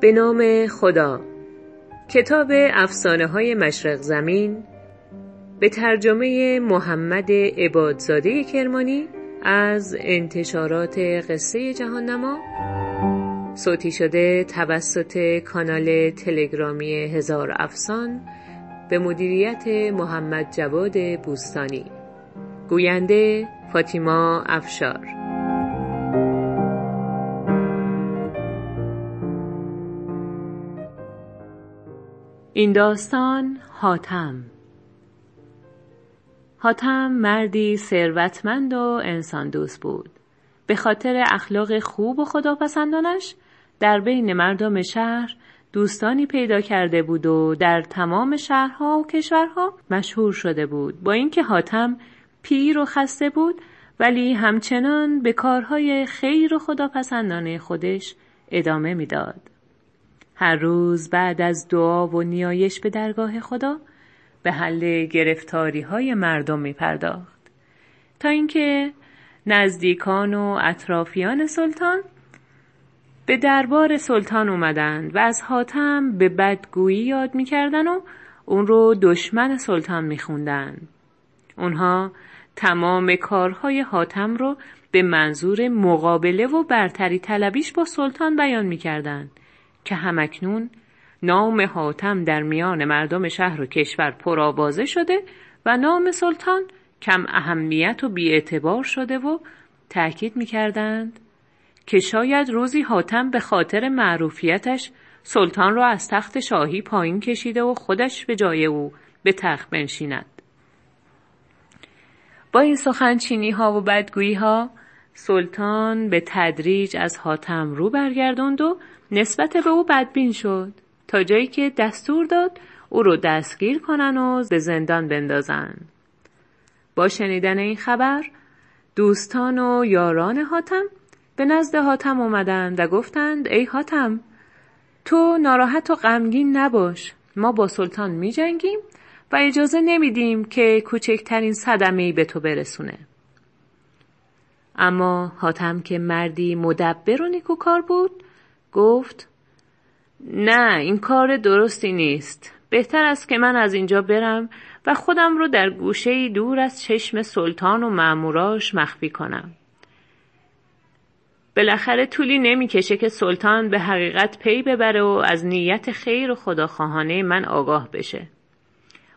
به نام خدا. کتاب افسانه های مشرق زمین به ترجمه محمد عبادزاده کرمانی از انتشارات قصه جهان نما صوتی شده توسط کانال تلگرامی هزار افسان به مدیریت محمد جواد بوستانی. گوینده فاطیما افشار. این داستان حاتم. حاتم مردی ثروتمند و انسان دوست بود. به خاطر اخلاق خوب و خداپسندانش در بین مردم شهر دوستانی پیدا کرده بود و در تمام شهرها و کشورها مشهور شده بود با اینکه حاتم پیر و خسته بود ولی همچنان به کارهای خیر و خداپسندانه خودش ادامه می‌داد. هر روز بعد از دعا و نیایش به درگاه خدا به حل گرفتاری های مردم می پرداخت تا اینکه نزدیکان و اطرافیان سلطان به دربار سلطان اومدند و از حاتم به بدگویی یاد می‌کردن و اون رو دشمن سلطان میخوندن. اونها تمام کارهای حاتم رو به منظور مقابله و برتری طلبیش با سلطان بیان می‌کردند که همکنون نام حاتم در میان مردم شهر و کشور پرآوازه شده و نام سلطان کم اهمیت و بیاعتبار شده و تأکید می‌کردند که شاید روزی حاتم به خاطر معروفیتش سلطان را از تخت شاهی پایین کشیده و خودش به جای او به تخت بنشیند. با این سخنچینی ها و بدگویی ها سلطان به تدریج از حاتم رو برگردند و نسبت به او بدبین شد تا جایی که دستور داد او رو دستگیر کنن و به زندان بندازن. با شنیدن این خبر دوستان و یاران حاتم به نزد حاتم اومدند و گفتند ای حاتم تو ناراحت و غمگین نباش ما با سلطان می جنگیم و اجازه نمیدیم که کوچکترین صدمه به تو برسونه. اما حاتم که مردی مدبر و نیکوکار بود گفت نه این کار درستی نیست بهتر است که من از اینجا برم و خودم رو در گوشه دور از چشم سلطان و ماموراش مخفی کنم بالاخره طولی نمی‌کشه که سلطان به حقیقت پی ببره و از نیت خیر و خداخواهانه من آگاه بشه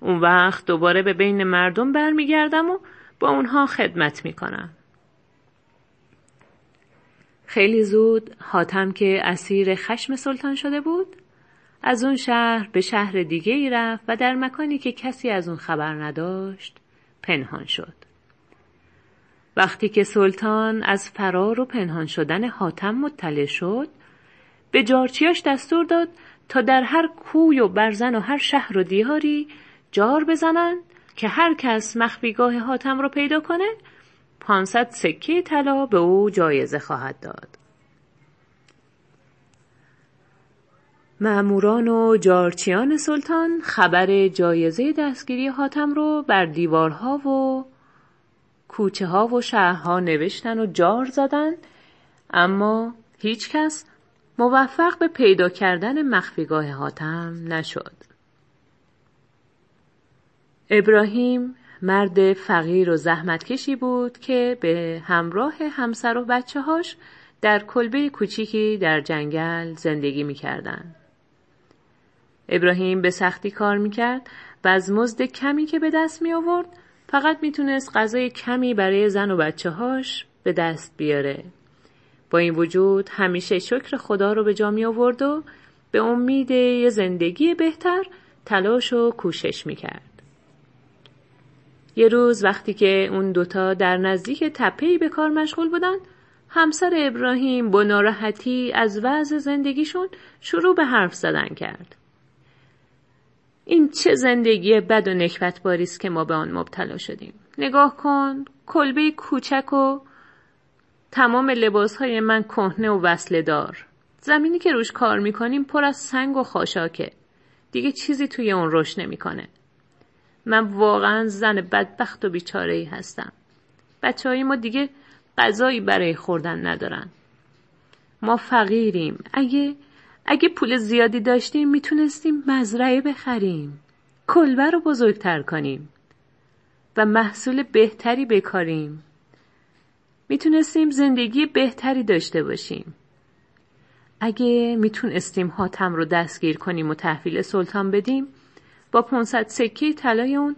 اون وقت دوباره به بین مردم برمیگردم و با اونها خدمت می‌کنم خیلی زود حاتم که اسیر خشم سلطان شده بود از اون شهر به شهر دیگه ای رفت و در مکانی که کسی از اون خبر نداشت پنهان شد. وقتی که سلطان از فرار و پنهان شدن حاتم مطلع شد به جارچیاش دستور داد تا در هر کوی و برزن و هر شهر و دیاری جار بزنن که هر کس مخفیگاه حاتم رو پیدا کنه پانصد سکه طلا به او جایزه خواهد داد. معموران و جارچیان سلطان خبر جایزه دستگیری حاتم رو بر دیوارها و کوچه ها و شهرها نوشتن و جار زدن اما هیچ کس موفق به پیدا کردن مخفیگاه حاتم نشد. ابراهیم مرد فقیر و زحمتکشی بود که به همراه همسر و بچه هاش در کلبه کوچیکی در جنگل زندگی می‌کردند. ابراهیم به سختی کار می‌کرد و از مزد کمی که به دست می آورد فقط می‌تونست غذای کمی برای زن و بچه هاش به دست بیاره. با این وجود همیشه شکر خدا رو به جا می آورد و به امید یه زندگی بهتر تلاش و کوشش می‌کرد. یه روز وقتی که اون دوتا در نزدیک تپهی به کار مشغول بودن همسر ابراهیم با ناراحتی از وضع زندگیشون شروع به حرف زدن کرد. این چه زندگی بد و نکبت است که ما به آن مبتلا شدیم. نگاه کن کلبه کوچک و تمام لباسهای من کهنه و وصله دار. زمینی که روش کار می‌کنیم پر از سنگ و خاشاکه. دیگه چیزی توی اون رشد نمی‌کنه. من واقعا زن بدبخت و بیچاره ای هستم بچه های ما دیگه غذایی برای خوردن ندارن ما فقیریم اگه اگه پول زیادی داشتیم می‌تونستیم مزرعه بخریم. کلبه رو بزرگتر کنیم. و محصول بهتری بکاریم. می‌تونستیم زندگی بهتری داشته باشیم. اگه می‌تونستیم حاتم رو دستگیر کنیم و تحویل سلطان بدیم با 500 سکه طلای اون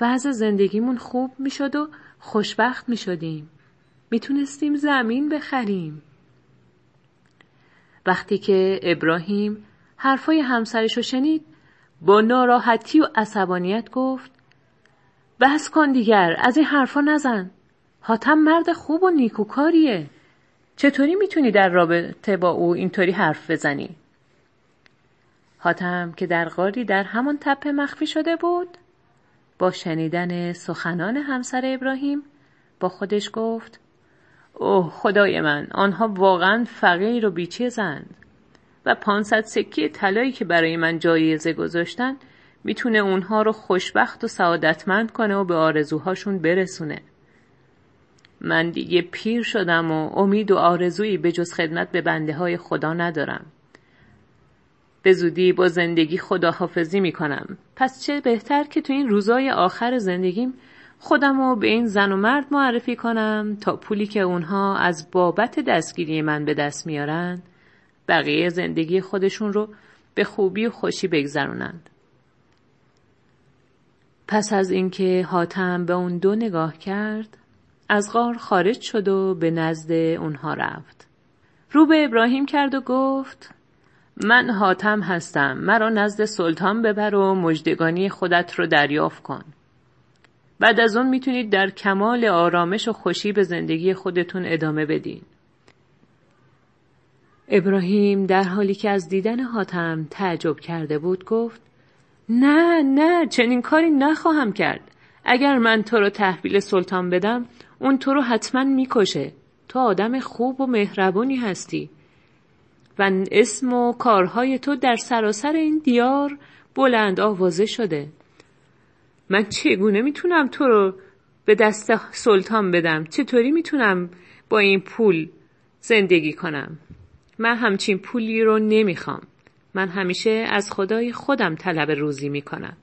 وضع زندگیمون خوب می‌شد و خوشبخت می‌شدیم. می‌تونستیم زمین بخریم. وقتی که ابراهیم حرفای همسرش رو شنید با ناراحتی و عصبانیت گفت بس کن دیگر از این حرفا نزن حاتم مرد خوب و نیکوکاریه چطوری می‌تونی در رابطه با او اینطوری حرف بزنی؟ حاتم که در غاری در همان تپه مخفی شده بود با شنیدن سخنان همسر ابراهیم با خودش گفت اوه خدای من آنها واقعا فقیر و بیچیزند و پانصد سکه طلایی که برای من جایزه گذاشتن می‌تونه اونها رو خوشبخت و سعادتمند کنه و به آرزوهاشون برسونه. من دیگه پیر شدم و امید و آرزویی به جز خدمت به بنده های خدا ندارم. به زودی با زندگی خداحافظی می‌کنم. پس چه بهتر که تو این روزای آخر زندگیم خودم رو به این زن و مرد معرفی کنم تا پولی که اونها از بابت دستگیری من به دست میارن بقیه زندگی خودشون رو به خوبی و خوشی بگذرونند. پس از اینکه حاتم به اون دو نگاه کرد از غار خارج شد و به نزد اونها رفت. رو به ابراهیم کرد و گفت من حاتم هستم مرا نزد سلطان ببر و مجدگانی خودت رو دریافت کن. بعد از اون می‌تونید در کمال آرامش و خوشی به زندگی خودتون ادامه بدین. ابراهیم در حالی که از دیدن حاتم تعجب کرده بود گفت نه نه چنین کاری نخواهم کرد. اگر من تو رو تحویل سلطان بدم اون تو رو حتما می‌کشه. تو آدم خوب و مهربونی هستی. و اسم و کارهای تو در سراسر این دیار بلند آوازه شده. من چگونه می‌تونم تو رو به دست سلطان بدم؟ چطوری می‌تونم با این پول زندگی کنم؟ من همچین پولی رو نمی‌خوام. من همیشه از خدای خودم طلب روزی می‌کنم.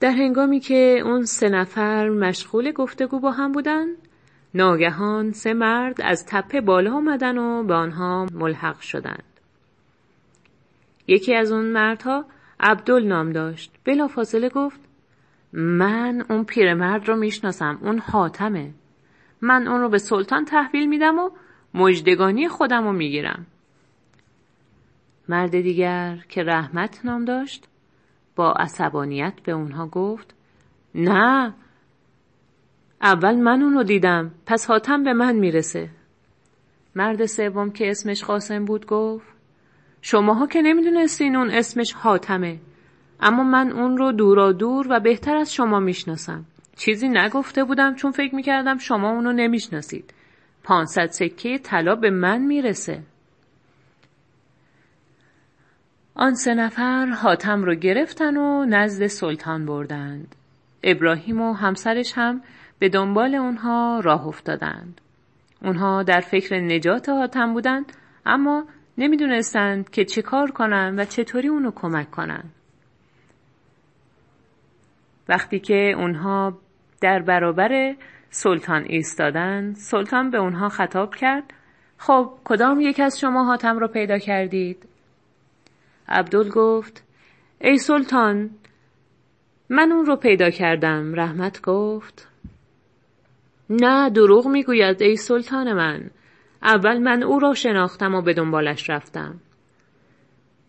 در هنگامی که اون سه نفر مشغول گفتگو با هم بودن ناگهان سه مرد از تپه بالا آمدن و به آنها ملحق شدند. یکی از اون مردها عبدال نام داشت. بلا فاصله گفت من اون پیرمرد رو می‌شناسم اون حاتمه. من اون رو به سلطان تحویل میدم و مجدگانی خودم رو می‌گیرم. مرد دیگر که رحمت نام داشت با عصبانیت به اونها گفت نه اول من اون رو دیدم پس حاتم به من می‌رسه. مرد سوم که اسمش قاسم بود گفت شماها که نمی‌دونستین اون اسمش حاتمه. اما من اون رو دورا دور و بهتر از شما می‌شناسم. چیزی نگفته بودم چون فکر می‌کردم شما اونو نمی‌شناسید. پانصد سکه طلا به من می‌رسه. آن سه نفر حاتم رو گرفتن و نزد سلطان بردند. ابراهیم و همسرش هم به دنبال اونها راه افتادند. اونها در فکر نجات حاتم بودند اما نمی‌دونستند که چه کار کنن و چطوری اونو کمک کنن. وقتی که اونها در برابر سلطان ایستادند سلطان به اونها خطاب کرد خب کدام یک از شما حاتم رو پیدا کردید؟ عبدال گفت ای سلطان من اون رو پیدا کردم رحمت گفت نه دروغ می‌گوید ای سلطان من اول من او را شناختم و به دنبالش رفتم.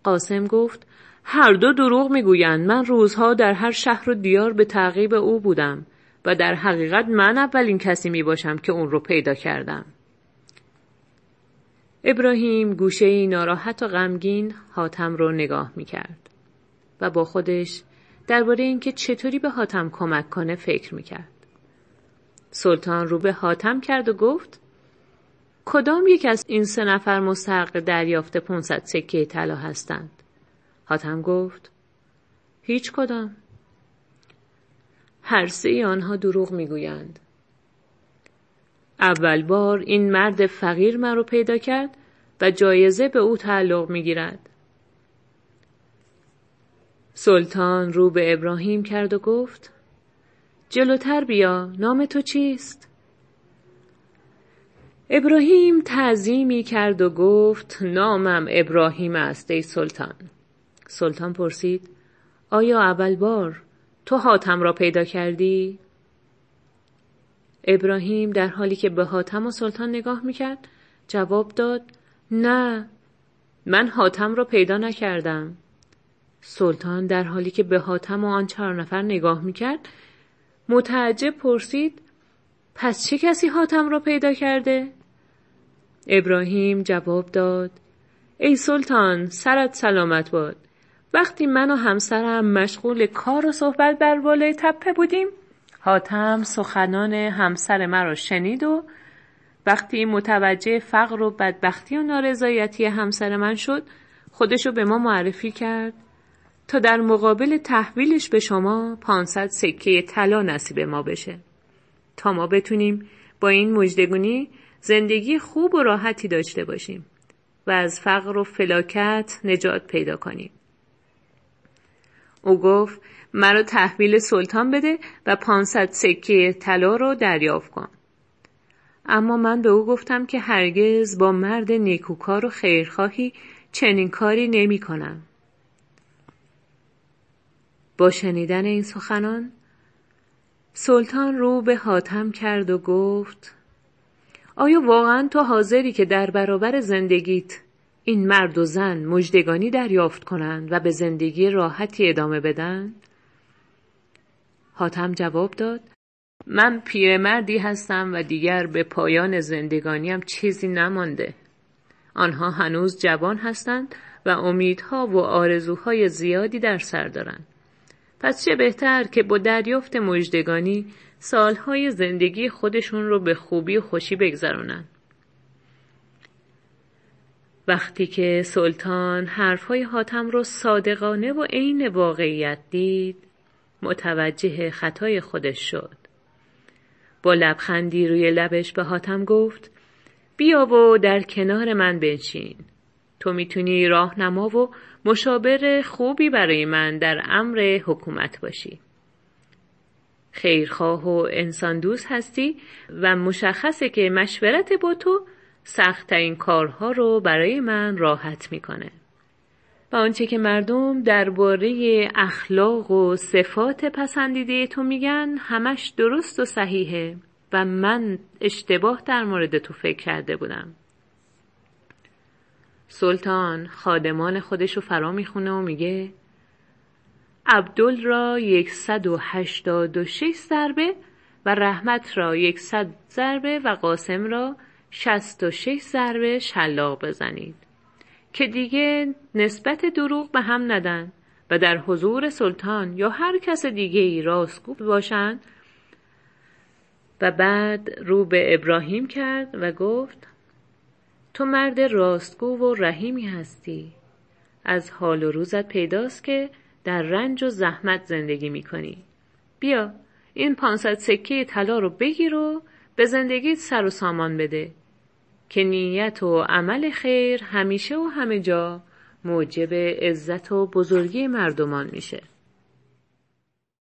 قاسم گفت هر دو دروغ می‌گویند من روزها در هر شهر و دیار به تعقیب او بودم و در حقیقت من اولین کسی می باشم که اون رو پیدا کردم. ابراهیم گوشه ای ناراحت و غمگین حاتم رو نگاه می کرد و با خودش درباره اینکه چطوری به حاتم کمک کنه فکر می کرد. سلطان رو به حاتم کرد و گفت کدام یک از این سه نفر مستحق دریافت 500 سکه طلا هستند؟ حاتم گفت هیچ کدام. هر سه آنها دروغ می‌گویند. اول بار این مرد فقیر مرا پیدا کرد و جایزه به او تعلق می‌گیرد. سلطان رو به ابراهیم کرد و گفت جلوتر بیا نام تو چیست؟ ابراهیم تعظیمی کرد و گفت نامم ابراهیم است ای سلطان سلطان پرسید آیا اول بار تو حاتم را پیدا کردی؟ ابراهیم در حالی که به حاتم و سلطان نگاه می‌کرد جواب داد نه من حاتم را پیدا نکردم سلطان در حالی که به حاتم و آن چهار نفر نگاه می‌کرد متعجب پرسید پس چه کسی حاتم را پیدا کرده؟ ابراهیم جواب داد ای سلطان سرت سلامت باد. وقتی من و همسرم مشغول کار و صحبت بر بالای تپه بودیم حاتم سخنان همسر مرا شنید و وقتی متوجه فقر و بدبختی و نارضایتی همسر من شد خودشو به ما معرفی کرد تا در مقابل تحویلش به شما 500 سکه طلا نصیب ما بشه. تا ما بتونیم با این مجدگونی زندگی خوب و راحتی داشته باشیم و از فقر و فلاکت نجات پیدا کنیم او گفت مرا تحویل سلطان بده و 500 سکه طلا رو دریافت کن اما من به او گفتم که هرگز با مرد نیکوکار و خیرخواهی چنین کاری نمی کنم. با شنیدن این سخنان سلطان رو به حاتم کرد و گفت آیا واقعا تو حاضری که در برابر زندگیت این مرد و زن مجدگانی دریافت کنند و به زندگی راحتی ادامه بدن؟ حاتم جواب داد من پیرمردی هستم و دیگر به پایان زندگانیم چیزی نمانده. آنها هنوز جوان هستند و امیدها و آرزوهای زیادی در سر دارند. پس چه بهتر که با دریافت مجدگانی سالهای زندگی خودشون رو به خوبی و خوشی بگذرونن. وقتی که سلطان حرفهای حاتم رو صادقانه و عین واقعیت دید متوجه خطای خودش شد. با لبخندی روی لبش به حاتم گفت بیا و در کنار من بنشین. تو می‌تونی راهنما و مشاور خوبی برای من در امر حکومت باشی. خیرخواه و انسان دوست هستی و مشخصه که مشورت با تو سختترین کارها رو برای من راحت می‌کنه. و آنچه که مردم درباره اخلاق و صفات پسندیده تو میگن همش درست و صحیحه و من اشتباه در مورد تو فکر کرده بودم. سلطان خادمان خودش رو فرا می‌خونه و میگه عبدال را یکصد و هشتاد و شش ضربه و رحمت را یکصد ضربه و قاسم را شست و شش ضربه شلاق بزنید. که دیگه نسبت دروغ به هم ندن و در حضور سلطان یا هر کس دیگه ای راستگو باشند. و بعد رو به ابراهیم کرد و گفت تو مرد راستگو و رحیمی هستی. از حال و روزت پیداست که در رنج و زحمت زندگی می‌کنی. بیا این پانصد سکه طلا رو بگیر و به زندگیت سر و سامان بده که نیت و عمل خیر همیشه و همه جا موجب عزت و بزرگی مردمان میشه.